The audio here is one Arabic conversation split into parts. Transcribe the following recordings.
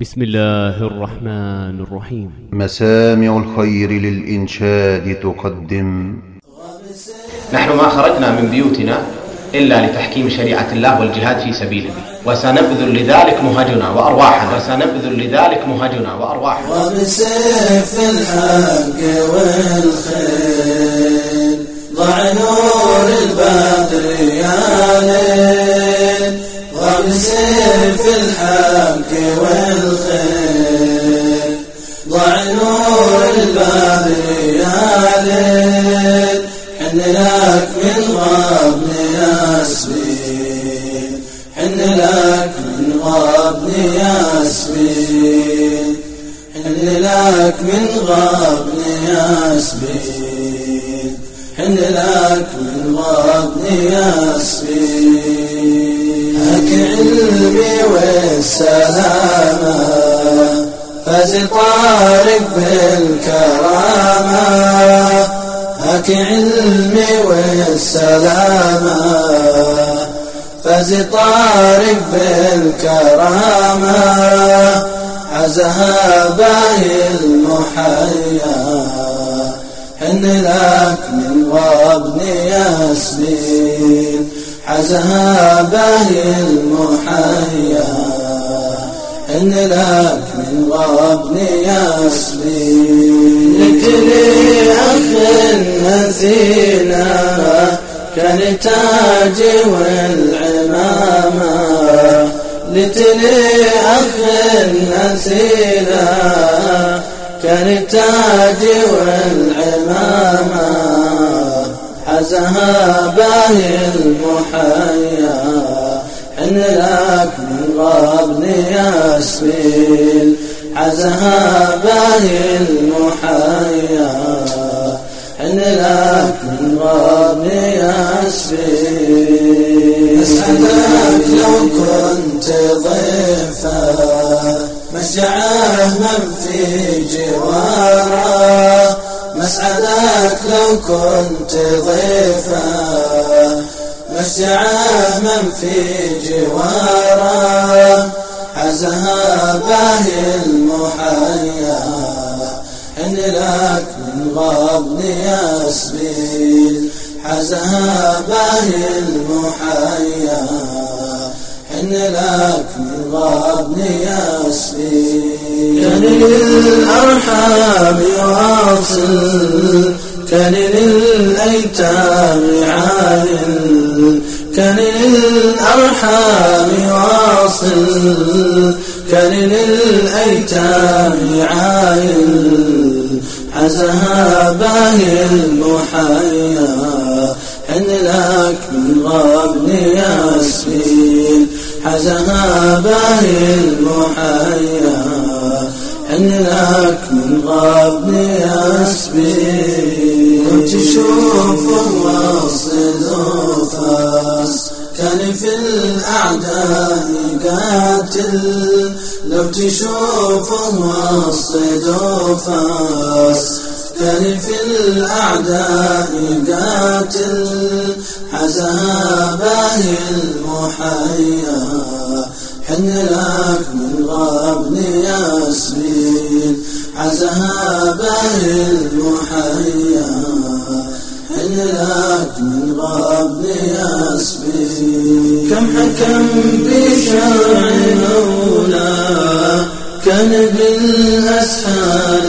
بسم الله الرحمن الرحيم. مسامع الخير للإنشاد تقدم. نحن ما خرجنا من بيوتنا إلا لتحكيم شريعة الله والجهاد في سبيله. وسنبذل لذلك مهجنا وأرواحنا. وسنبذل لذلك مهجنا وأرواحنا. وبسيف الحق والخير ضع نور البدر يا ليل. وبسيف الحق والخير ضع نور البدر يا ليل حن لك من غابن ياسمين حن لك من غابن ياسمين حن لك من غابن ياسمين حن لك من غابن ياسمين علمي والسلامة فاز طارق بالكرامة. هك علمي والسلامة فاز طارق بالكرامة. عزها باهي المحيا حن لك من غابن ياسمين. عزها باهي المحيا حن لك من غابن ياسمين لك لي أخ نزينا كان تاجي والعمامة. لتلي أخ نزينا كان تاجي والعمامة. حزها باهي المحيا حن لك من غابن ياسمين حزها باهي المحيا حن لك من ياسمين أسعدك لو كنت ضيفا مشجعه من في جواره مسعدك لو كنت ضيفا. مشجعه من في جواره حزها باهي المحيا. حن لك من غابن ياسمين حزها باهي المحيا. حن لك من غابن ياسمين كان للأرحام واصل كان للأيتام عاين كان للأرحام واصل كان للأيتام عاين عزها باهي المحيا. حزها باهي المحيا. حن لك من غابن ياسمين كنت تشوفه واصل فاس كان في الأعداء قاتل. لو تشوفه فاس كان في الأعداء قاتل. باهي المحيا. حن لك من غابن ياسمين. باهي المحيا. حن لك من غابن ياسمين. كم حكم بشرع مولى كان بالأسحار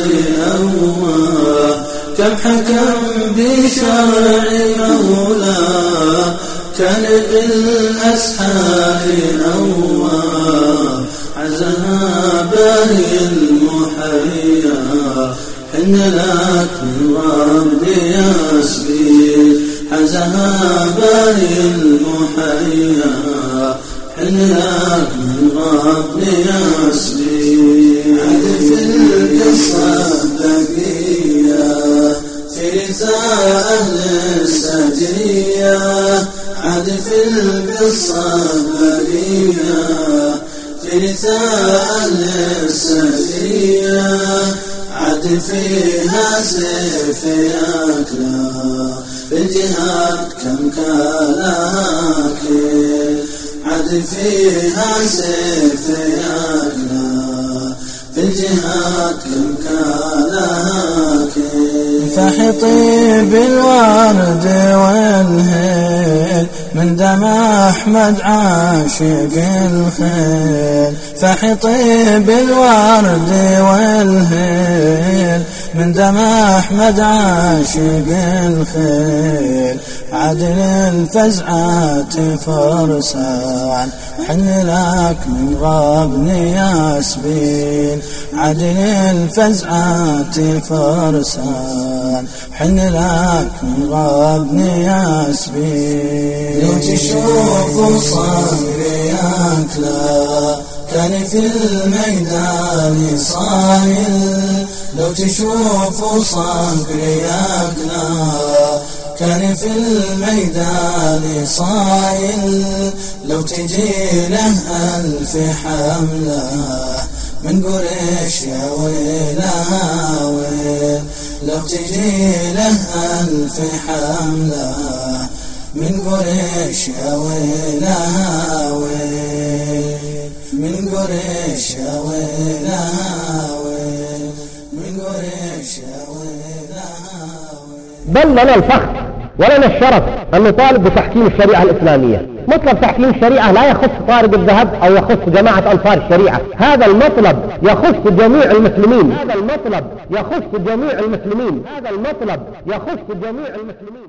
أوى كم حكم بشرع مولى كان بالأسحار أوى عزها باهي المحيا حن لك من غرب ياسمين حزها باهي المحيا حن لك من غرب ياسمين عرف القصة بقية في رثاء أهل السجية بقية في رثاء أهل السجية عاد فيها سيف ياكلا في الجهاد كم كلاكل عاد فيها سيف ياكلا الجهاد كم كان فحطي بالورد والهيل من دم أحمد عاشق الخيل. فحطي بالورد والهيل من دم أحمد عاشق الخيل. عدل الفزعات فرسان حن لك من غابني ياسبين. عدل الفزعات فرسان حن لك من غابني ياسبين. لو تشوف صبري أكلا كان في الميدان صايل. لو تشوف صبري أكلا كان في الميدان صايل لو تجي له ألف حملة من قريش يا ويلا ويل لو تجي له ألف حملة من قريش يا ويلا ويل من قريش يا ويلا ويل من قريش يا ويلا بل لنا الفخر. ولنا الشرف أن نطالب بتحكيم الشريعة الإسلامية. مطلب تحكيم الشريعة لا يخص طارق الذهب أو يخص جماعة أنصار الشريعة. هذا المطلب يخص جميع المسلمين. هذا المطلب يخص جميع المسلمين. هذا المطلب يخص جميع المسلمين.